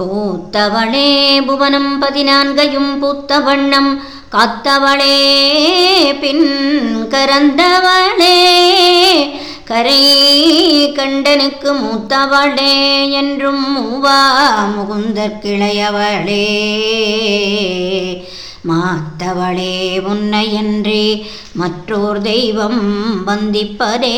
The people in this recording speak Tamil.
பூத்தவளே புவனம் பதினான்கையும் பூத்த வண்ணம் காத்தவளே பின் கரந்தவளே. கரை கண்டனுக்கு மூத்தவளே என்றும் மூவா முகுந்தற் கிளையவளே மாத்தவளே உன்னையன்றி மற்றோர் தெய்வம் வந்திப்பதே.